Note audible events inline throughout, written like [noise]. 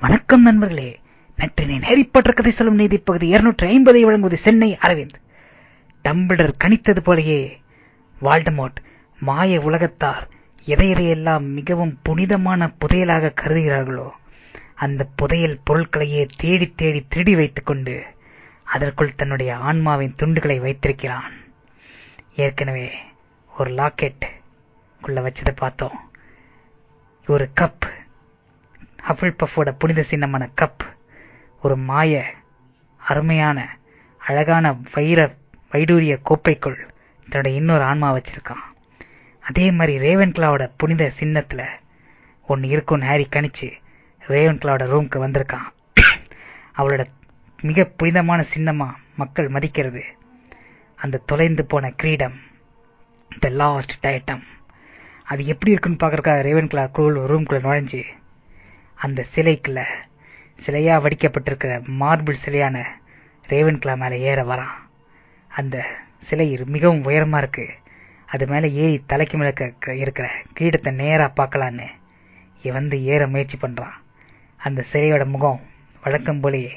வணக்கம் நண்பர்களே. நற்றினை ஹாரி கதை சொல்லும் நீதி பகுதி இருநூற்றி ஐம்பதை வழங்குவது சென்னை அரவிந்த். டம்பிளர் கணித்தது போலயே வால்டமோட் மாய உலகத்தார் எதை எதையெல்லாம் மிகவும் புனிதமான புதையலாக கருதுகிறார்களோ அந்த புதையல் பொருட்களையே தேடி தேடி திருடி வைத்துக் கொண்டு அதற்குள் தன்னுடைய ஆன்மாவின் துண்டுகளை வைத்திருக்கிறான். ஏற்கனவே ஒரு லாக்கெட் குள்ள வச்சதை பார்த்தோம். ஒரு கப் ஹபிள் பஃபோட புனித சின்னமான கப். ஒரு மாய அருமையான அழகான வைர வைடூரிய கோப்பைக்குள் தன்னுடைய இன்னொரு ஆன்மா வச்சிருக்கான். அதே மாதிரி ரேவன் கிளாவோட புனித சின்னத்துல ஒன்னு இருக்கும்னு ஹாரி கணிச்சு ரேவன்கிளாவோட ரூம்க்கு வந்திருக்கான். அவளோட மிக புனிதமான சின்னமா மக்கள் மதிக்கிறது அந்த தொலைந்து போன கிரீடம் த லாஸ்ட் டயட்டம் அது எப்படி இருக்குன்னு பாக்குறதுக்காக ரேவன் கிளா ரூம்குள்ள நுழைஞ்சு அந்த சிலைக்குள்ள சிலையா வடிக்கப்பட்டிருக்கிற மார்பிள் சிலையான ரேவன்கிளா மேலே மேல ஏற வரான். அந்த சிலை மிகவும் உயரமா இருக்கு. அது மேல ஏறி தலைக்கு மேல இருக்கிற கிரீடத்தை நேரா பார்க்கலான்னு வந்து ஏற முயற்சி பண்றான். அந்த சிலையோட முகம் வழக்கம் போலேயே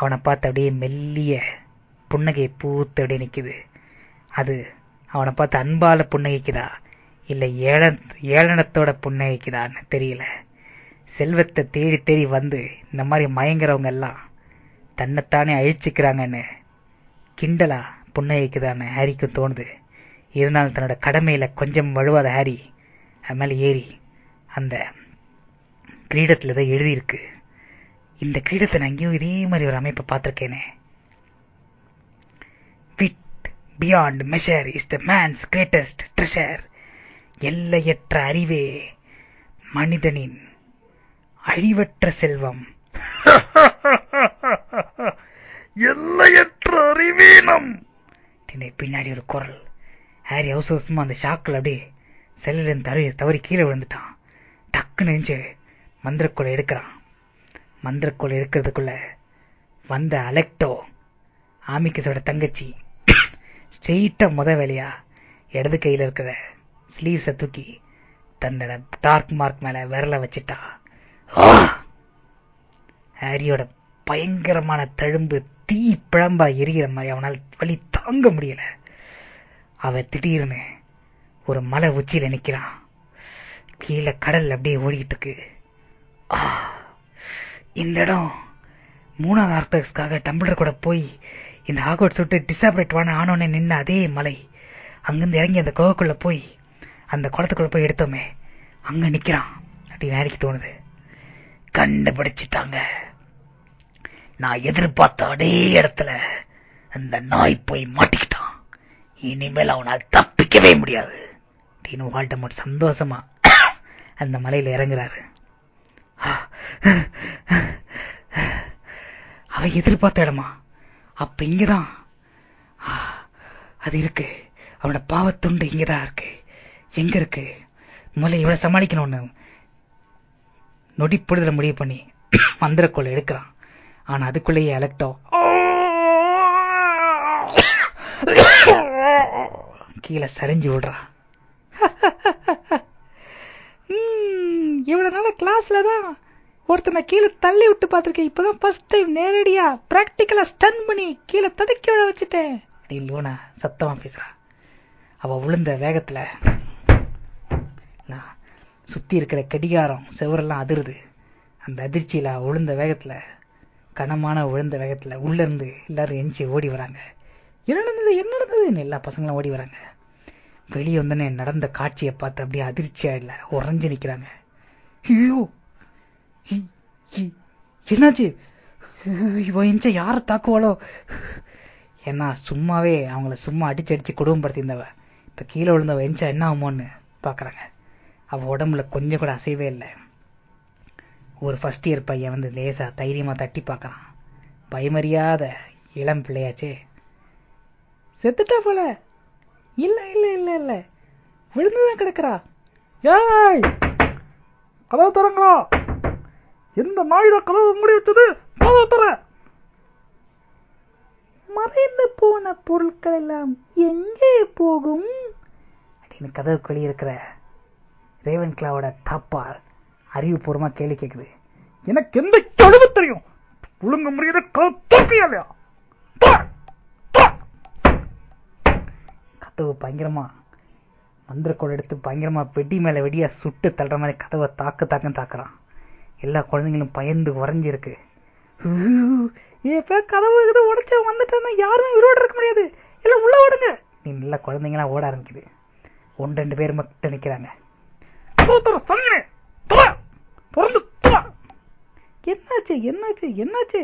அவனை பார்த்து அப்படியே மெல்லிய புன்னகையை பூத்து அப்படியே நிக்குது. அது அவனை பார்த்து அன்பால புன்னகைக்குதா? இல்ல ஏழ ஏளனத்தோட புன்னகைக்குதான்னு தெரியல. செல்வத்தை தேடி தேடி வந்து இந்த மாதிரி மயங்குறவங்க எல்லாம் தன்னைத்தானே அழிச்சிக்கிறாங்கன்னு கிண்டலா புன்னகைக்குதான்னு ஹாரிக்கும் தோணுது. இருந்தாலும் தன்னோட கடமையில கொஞ்சம் வழுவாத ஹாரி அது மேலே ஏறி அந்த கிரீடத்துல தான் எழுதியிருக்கு. இந்த கிரீடத்தை நான் எங்கேயும் இதே மாதிரி ஒரு அமைப்பை பார்த்திருக்கேனே. Wit beyond measure is the man's greatest treasure எல்லையற்ற அறிவே மனிதனின் அழிவற்ற செல்வம். [laughs] எல்லையற்ற அறிவீனம். பின்னாடி ஒரு குரல். ஹாரி அவசரமா அந்த ஷாக்கில் அப்படியே செல்லில் தவறி தவறி கீழே விழுந்துட்டான். டக்குன்னு நெஞ்சு மந்திரக்கோளை எடுக்கிறான். மந்திரக்கோளை எடுக்கிறதுக்குள்ள வந்த அலெக்டோ ஆமிக்கஸோட தங்கச்சி ஸ்ட்ரெயிட்டா முத வேலையா இடது கையில இருக்கிற ஸ்லீவ்ஸ தூக்கி தன்னோட டார்க் மார்க் மேல விரல வச்சுட்டா. ஹாரியோட பயங்கரமான தழும்பு தீ பிழம்பா எரிகிற மாதிரி அவனால் வழி தாங்க முடியல. அவ திடீர்னு ஒரு மலை உச்சியில நிக்கிறான். கீழே கடல் அப்படியே ஓடிட்டு இருக்கு. இந்த இடம் மூணாவது ஆர்டக்ஸ்க்காக டம்பிளர் கூட போய் இந்த ஹாக்வர்ட்ஸ் சுட்டு டிசாபரேட் வான ஆனோன்னு நின்ன அதே மலை. அங்கிருந்து இறங்கி அந்த குகைக்குள்ள போய் அந்த குளத்துக்குள்ள போய் எடுத்தோமே. அங்க நிக்கிறான். அப்படின்னு ஹாரிக்கு தோணுது. கண்டுபிடிச்சிட்டாங்க. நான் எதிர்பார்த்த அதே இடத்துல அந்த நாய் போய் மாட்டிக்கிட்டான். இனிமேல் அவனால் தப்பிக்கவே முடியாது. அப்படின்னு வால்டமோட் சந்தோஷமா அந்த மலையில இறங்குறாரு. அவ எதிர்பார்த்த இடமா? அப்ப இங்கதான். அது இருக்கு. அவனோட பாவத்துண்டு இங்கதான் இருக்கு. எங்க இருக்கு? முதல்ல இவளை சமாளிக்கணும்னு. நொடி முடிவு பண்ணி மந்திரக்கோள் எடுக்கிறான். ஆனா அதுக்குள்ளேயே அலக்டோ கீழே சரிஞ்சு விடுறா. இவ்வளவு நாள கிளாஸ்ல தான் ஒருத்தனை கீழே தள்ளி விட்டு பார்த்திருக்கேன். இப்பதான் ஃபர்ஸ்ட் டைம் நேரடியா பிராக்டிக்கலா ஸ்டன் பண்ணி கீழே தடுக்க விட வச்சுட்டேன். அப்படின்னு லூனா சத்தமா பேசுறா. அவ விழுந்த வேகத்துல நான் சுத்தி இருக்கிற கடிகாரம் செவரெல்லாம் அதிருது. அந்த அதிர்ச்சியில உழுந்த வேகத்துல கனமான உழுந்த வேகத்துல உள்ள இருந்து எல்லாரும் எஞ்சி ஓடி வராங்க. என்ன நடந்தது? என்ன நடந்ததுன்னு எல்லா பசங்களும் ஓடி வராங்க. வெளியே வந்தோடனே நடந்த காட்சியை பார்த்து அப்படியே அதிர்ச்சியா இல்ல உறைஞ்சு நிக்கிறாங்க. ஐயோ! என்னாச்சு? இவன் எஞ்ச யார தாக்குவாளோ? ஏன்னா சும்மாவே அவங்கள சும்மா அடிச்சு அடிச்சு குடும்பப்படுத்தியிருந்தவ. இப்ப கீழே விழுந்தவ எஞ்சா என்ன ஆகுமோன்னு பாக்குறாங்க. அவ உடம்புல கொஞ்சம் கூட அசைவே இல்லை. ஒரு ஃபர்ஸ்ட் இயர் பையன் வந்து லேசா தைரியமா தட்டி பார்க்கறான். பயமறியாத இளம் பிள்ளையாச்சே. செத்துட்டா போல. இல்ல இல்ல இல்ல இல்ல. விழுந்துதான் கிடக்குறா. ஏய்! கதவு தரங்களா எந்த நாயுட கதவு மூடி வச்சது? கதவு தர மறைந்து போன பொருட்கள் எல்லாம் எங்கே போகும்? அப்படின்னு கதவுக்குள்ளே இருக்கிற ரேவன் கிளாவோட தாப்பால் அறிவுபூர்வமா கேள்வி கேட்குது எனக்கு எந்த கழுவு தெரியும்? புழுங்க முறையில தோக்கியா இல்லையா கதவு பயங்கரமா மந்திரக்கோள் எடுத்து பயங்கரமா வெடி மேல வெடியா சுட்டு தள்ளுற மாதிரி கதவை தாக்கு தாக்கம் தாக்குறான். எல்லா குழந்தைங்களும் பயந்து உறைஞ்சிருக்கு. இப்ப கதவு கதவு உடைச்சு வந்துட்டோம்னா யாருமே உயிரோட இருக்க முடியாது. எல்லாம் உள்ள ஓடுங்க. நீ நல்ல குழந்தைங்களா ஓட ஆரம்பிக்குது. ஒன்று ரெண்டு பேர் மட்டும் நிக்கிறாங்க. கதவு தர சொல்லினே துவா திறந்து துவா என்னாச்சு? என்னாச்சு? என்னாச்சு?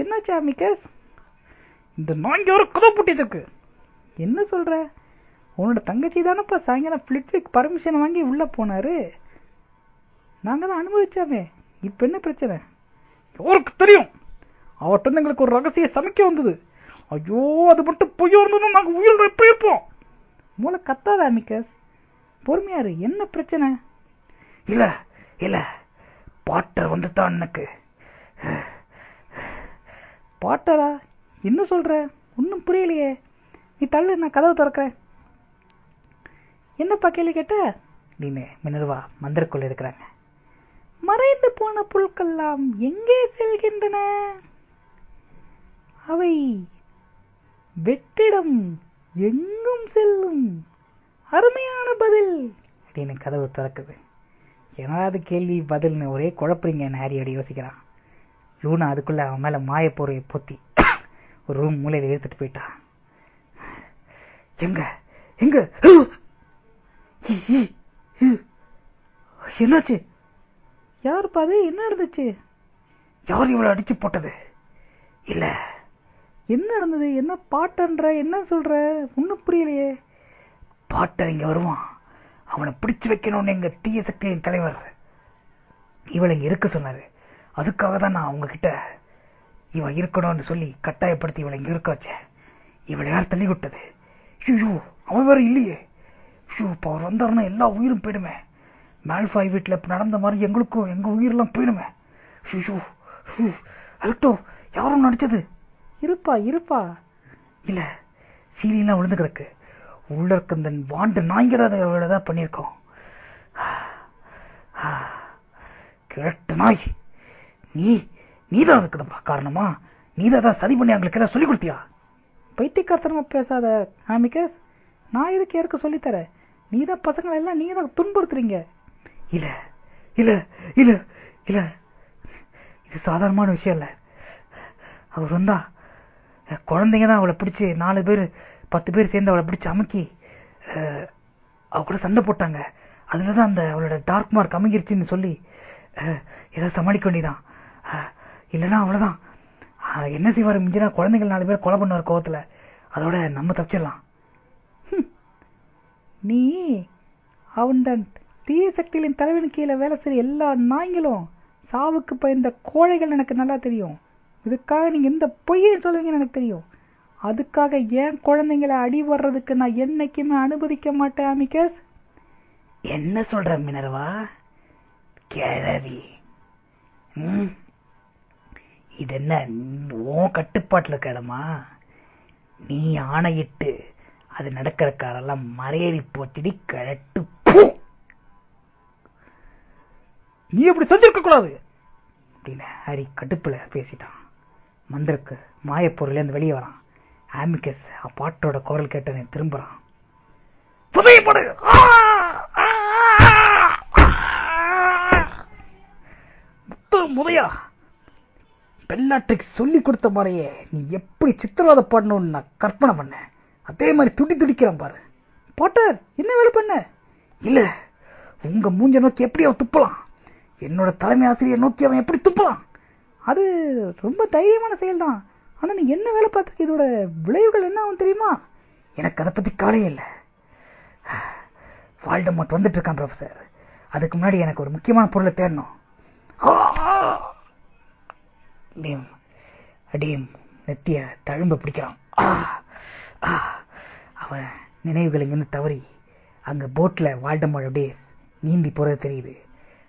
என்னாச்சு அமிகஸ் இந்த நாய்ங்க ஒரு கதவு பூட்டிட்டு என்ன சொல்ற? உன்னோட தங்கச்சி தானப்பா சாயங்காலம் பிளிட்விக் பர்மிஷன் வாங்கி உள்ள போனாரு. நாங்க தான் அனுபவிச்சாமே இப்ப என்ன பிரச்சனை? யாருக்கு தெரியும்? அவட்ட எங்களுக்கு ஒரு ரகசிய சமைக்க வந்தது. ஐயோ அது மட்டும் பொய்யோ இருந்ததுன்னா நாங்க உயிரோட எப்படி இருப்போம்? மூளை கத்தாத அமிகஸ் பொறுமையாரு என்ன பிரச்சனை? இல்ல இல்ல. பாட்டர் வந்துட்டான் எனக்கு. பாட்டரா? என்ன சொல்ற? ஒன்னும் புரியலையே. நீ தள்ளு நான் கதவு திறக்கிறேன். என்னப்பா கேள்வி கேட்ட? நீனு மினர்வா மந்திரக்கோள் எடுக்கிறாங்க. மறைந்து போன புல்கெல்லாம் எங்கே செல்கின்றன? அவை வெற்றிடம் எங்கும் செல்லும். அருமையான பதில். அப்படின்னு கதவு திறக்குது. என்னடாது கேள்வி பதில்னு ஒரே குழப்பறீங்க அடி யோசிக்கிறான். லூனா அதுக்குள்ள அவன் மேல மாயப்போரையை பொத்தி ஒரு ரூம் மூலையில இழுத்துட்டு போயிட்டான் எங்க? எங்க? என்னாச்சு? யார் பாது என்ன நடந்துச்சு? யார் இவ்வளவு அடிச்சு போட்டது? இல்ல. என்ன நடந்தது? என்ன பாட்டன்ற? என்ன சொல்ற? ஒன்னும் புரியலையே. பாட்டர் இங்க வருவான். அவனை பிடிச்சு வைக்கணும்னு எங்க தீய சக்தியின் தலைவர் இவளை இங்க இருக்க சொன்னாரு. அதுக்காக தான் நான் உங்ககிட்ட இவன் இருக்கணும்னு சொல்லி கட்டாயப்படுத்தி இவளை இங்க இருக்க வச்சேன். இவளை யார் தள்ளி விட்டது? ஐயோ அவன் வேற இல்லையே. ஐயோ இப்ப அவர் வந்தாருன்னா எல்லா உயிரும் போயிடுமே. மேல்ஃபாய் வீட்டுல இப்ப நடந்த மாதிரி எங்களுக்கும் எங்க உயிரெல்லாம் போயிடுமே. ஐயோ அலக்டோ யாரும் நடிச்சது? இருப்பா இருப்பா. இல்ல சீரியெல்லாம் விழுந்து கிடக்கு. உள்ள இருக்க இந்த வாண்டு நாய்ங்க தான் இவ்வளவுதான் பண்ணியிருக்கோம். கிழட்டு நாய் நீ நீதான் அதுக்கு காரணமா? நீதான் ஏதாவது சதி பண்ணி அவங்களுக்கு ஏதாவது சொல்லி கொடுத்தியா? பைத்தியக்காரத்தனமா பேசாத ஆமிகஸ் நான் எதுக்கு யாருக்கு சொல்லித்தரேன் நீ தான் பசங்களை எல்லாம் நீங்க தான் துன்புறுத்துறீங்க. இல்ல இல்ல இல்ல இல்ல. இது சாதாரணமான விஷயம் இல்ல. அவர் வந்தா குழந்தைங்க தான் அவளை பிடிச்சு நாலு பேர் பத்து பேர் சேர்ந்து அவளை பிடிச்சு அமுக்கி அவ கூட சண்டை போட்டாங்க. அதுலதான் அந்த அவளோட டார்க் மார்க் அமுங்கிருச்சுன்னு சொல்லி அஹ், ஏதோ சமாளிக்க வேண்டியதான் அஹ், இல்லைன்னா அவ்வளவுதான். என்ன செய்வாரு மிஞ்சினா குழந்தைகள் நாலு பேர் கொலை பண்ணுவார் கோவத்துல. அதோட நம்ம தப்பிச்சிடலாம். நீ அவன் தன் தீய சக்திகளின் தலைவன் கீழே வேலை செய்ய எல்லா நாய்களும் சாவுக்கு பயந்த கோழைகள் எனக்கு நல்லா தெரியும். இதுக்காக நீங்க எந்த பொய்யை சொல்லுவீங்கன்னு எனக்கு தெரியும். அதுக்காக ஏன் குழந்தைங்களை அடி வர்றதுக்கு நான் என்னைக்குமே அனுமதிக்க மாட்டேன் அமிகஸ்? என்ன சொல்ற மினர்வா? கிழவி. இது என்ன உன் கட்டுப்பாட்டில் இருக்க இடமா? நீ ஆணையிட்டு அது நடக்கிற காரெல்லாம் மறையடி போச்சுடி கழட்டு நீ அப்படி செஞ்சிருக்க கூடாது அப்படின்னு ஹரி கடுப்புல பேசிட்டான். மந்திருக்கு மாயப்பொருள்ல இருந்து வெளியே வரான். ஆமிகஸ் அப்பாட்டோட குரல் கேட்டனை திரும்புறான். புதையப்படு முத்து முதையா! பெல்லாட்ரிக்ஸ் சொல்லி கொடுத்த மாதிரியே நீ எப்படி சித்திரவாத பாடணும்னு நான் கற்பனை பண்ணேன். அதே மாதிரி துடி துடிக்கிறான் பாரு. போட்டர் என்ன வேலை பண்ண? இல்ல உங்க மூஞ்ச நோக்கி எப்படி அவன் துப்பலாம்? என்னோட தலைமை ஆசிரியர் நோக்கி அவன் எப்படி துப்பலாம்? அது ரொம்ப தைரியமான செயல் தான் ஆனா நீ என்ன வேலை பார்த்துருக்க? இதோட விளைவுகள் என்ன ஆகும் தெரியுமா? எனக்கு அதை பத்தி கவலையே இல்ல. வால்டமோட் வந்துட்டு இருக்கான் ப்ரொஃபசர் அதுக்கு முன்னாடி எனக்கு ஒரு முக்கியமான பொருளை தேடணும். டீம் அடேம் நெத்திய தழும்ப பிடிக்கிறான். அவன் நினைவுகள் இங்கிருந்து தவறி அங்க போட்ல வால்டமோட் அப்படியே நீந்தி போறது தெரியுது.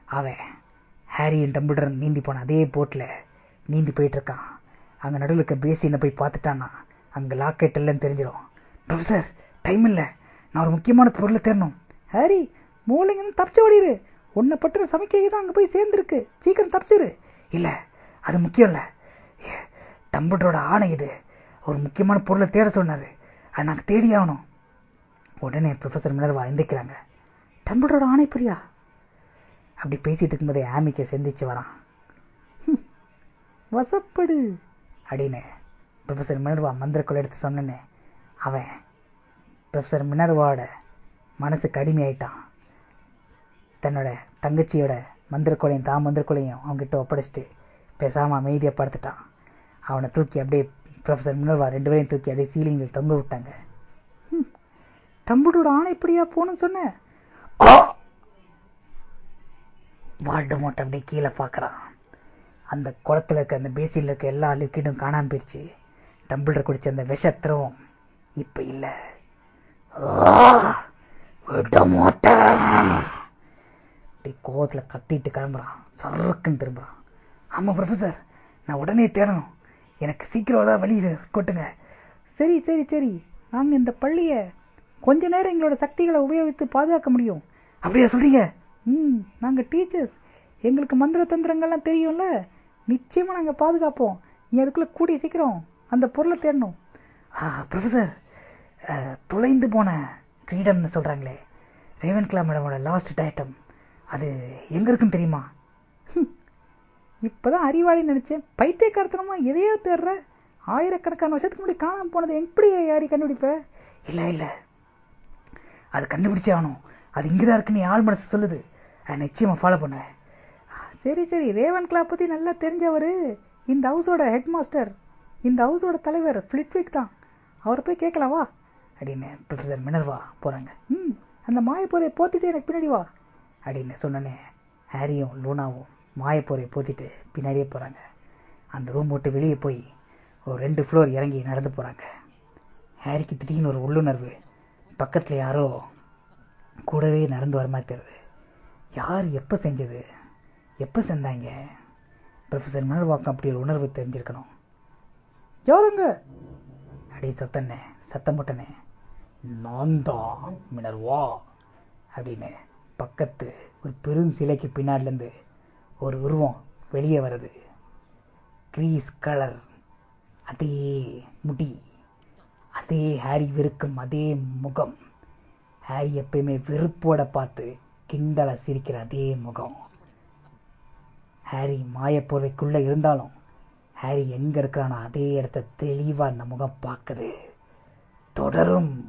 அவன் ஹாரியின் டம்பிள்டரும் நீந்தி போன அதே போட்ல நீந்தி போயிட்டு இருக்கான். அங்க நடுவில் இருக்க பேசினை போய் பார்த்துட்டான்னா அங்க லாக்கெட் இல்லைன்னு தெரிஞ்சிடும் ப்ரொஃபசர் டைம் இல்ல. நான் ஒரு முக்கியமான பொருளை தேடணும். ஹாரி மூளைங்க தப்பிச்சு ஓடிடு. உன்னை பற்றின சமைக்கை தான் அங்க போய் சேர்ந்துருக்கு. சீக்கிரம் தப்பிச்சிரு. இல்ல அது முக்கியம் இல்ல. டம்பிளரோட ஆணை இது. ஒரு முக்கியமான பொருளை தேட சொன்னாரு. அது நாங்க தேடி ஆகணும். உடனே ப்ரொஃபசர் மினர்வா எந்திக்கிறாங்க டம்பிளரோட ஆணை பிரியா அப்படி பேசிட்டு இருக்கும்போதே ஆமிக்க செந்திச்சு வரான். வசப்படு. அப்படின்னு ப்ரொஃபஸர் மினர்வா மந்திரக்குள்ள எடுத்து சொன்னேன்னு அவன் ப்ரொஃபஸர் மினர்வாவோட மனசுக்கு அடிமையாயிட்டான் தன்னோட தங்கச்சியோட மந்திரக்குலையும் தான் மந்திரக்குலையும் அவன்கிட்ட ஒப்படைச்சிட்டு பேசாமல் அமைதியை படுத்துட்டான். அவனை தூக்கி அப்படியே ப்ரொஃபசர் மினர்வா ரெண்டு பேரையும் தூக்கி அப்படியே சீலிங்கில் தொங்க விட்டாங்க. டம்புடோட ஆணை இப்படியா போகணும்னு சொன்ன? வால்டமோட் அப்படியே கீழே பார்க்குறான். அந்த குளத்துல இருக்க அந்த பேசின்ல இருக்க எல்லா லிக்விடும் காணாம போயிடுச்சு. டம்பிளர் குடிச்ச அந்த விஷத்திரம் இப்ப இல்ல. விட மாட்டேன் அப்படி கோவத்துல கத்திட்டு கிளம்புறான். சருக்குன்னு திரும்புறான். ஆமா ப்ரொஃபசர் நான் உடனே தேடணும். எனக்கு சீக்கிரம் ஏதாவது வழியில் கொட்டுங்க. சரி சரி சரி. நாங்க இந்த பள்ளிய கொஞ்ச நேரம் எங்களோட சக்திகளை உபயோகித்து பாதுகாக்க முடியும். அப்படியா சொல்றீங்க? ம் நாங்க டீச்சர்ஸ் எங்களுக்கு மந்திர தந்திரங்கள்லாம் தெரியும்ல? நிச்சயமா நாங்க பாதுகாப்போம். நீ அதுக்குள்ள கூடிய சீக்கிரம் அந்த பொருளை தேடணும். ப்ரொஃபசர் தொலைந்து போன கிரீடம்னு சொல்றாங்களே. ரேவன் கிளா மேடமோட லாஸ்ட் டேட்டம் அது எங்க இருக்குன்னு தெரியுமா? இப்பதான் அறிவாளி நினைச்சேன். பைத்தியக்காரத்தனமா எதையோ தேடுற ஆயிரக்கணக்கான வருஷத்துக்கு முன்னாடி காணாம போனது எப்படி யாரி கண்டுபிடிப்ப? இல்ல இல்ல. அது கண்டுபிடிச்சே ஆகணும். அது இங்கதான் இருக்குன்னு ஆள் மனசு சொல்லுது. நிச்சயமா ஃபாலோ பண்ணுவேன். சரி சரி. ரேவன் கிளா பத்தி நல்லா தெரிஞ்சவர் இந்த ஹவுஸோட ஹெட் மாஸ்டர் இந்த ஹவுஸோட தலைவர் ஃபிளிட்விக் தான். அவரை போய் கேட்கலாம் வா. அப்படின்னு ப்ரொஃபசர் மினர்வா போறாங்க. ம் அந்த மாயப்போரை போத்திட்டு எனக்கு பின்னாடி வா அப்படின்னு சொன்னோன்னே ஹாரியும் லூனாவும் மாயப்போரை போத்திட்டு பின்னாடியே போறாங்க. அந்த ரூம் விட்டு வெளியே போய் ஒரு ரெண்டு ஃப்ளோர் இறங்கி நடந்து போறாங்க. ஹாரிக்கு திடீர்னு ஒரு உள்ளுணர்வு. பக்கத்துல யாரோ கூடவே நடந்து வர மாதிரி தெரியுது. யார் எப்போ செஞ்சது? எப்ப செஞ்சாங்க ப்ரொஃபசர் மணல்வாக்கம் அப்படி ஒரு உணர்வு தெரிஞ்சிருக்கணும். யாருங்க? அடி சொத்தண்ணே சத்தம் போட்டனே நான் தான் மினர்வா அப்படின்னு பக்கத்து ஒரு பெரும் சிலைக்கு பின்னாடிலேருந்து ஒரு உருவம் வெளியே வருது. கிரீஸ் கலர் அதே முடி அதே ஹாரி வெறுக்கும் அதே முகம். ஹாரி எப்பயுமே வெறுப்போட பார்த்து கிண்டல சிரிக்கிற அதே முகம். ஹாரி மாயப்போர்வைக்குள்ள இருந்தாலும் ஹாரி எங்க இருக்கிறானோ அதே இடத்த தெளிவா அந்த முகம் பார்க்குது. தொடரும்.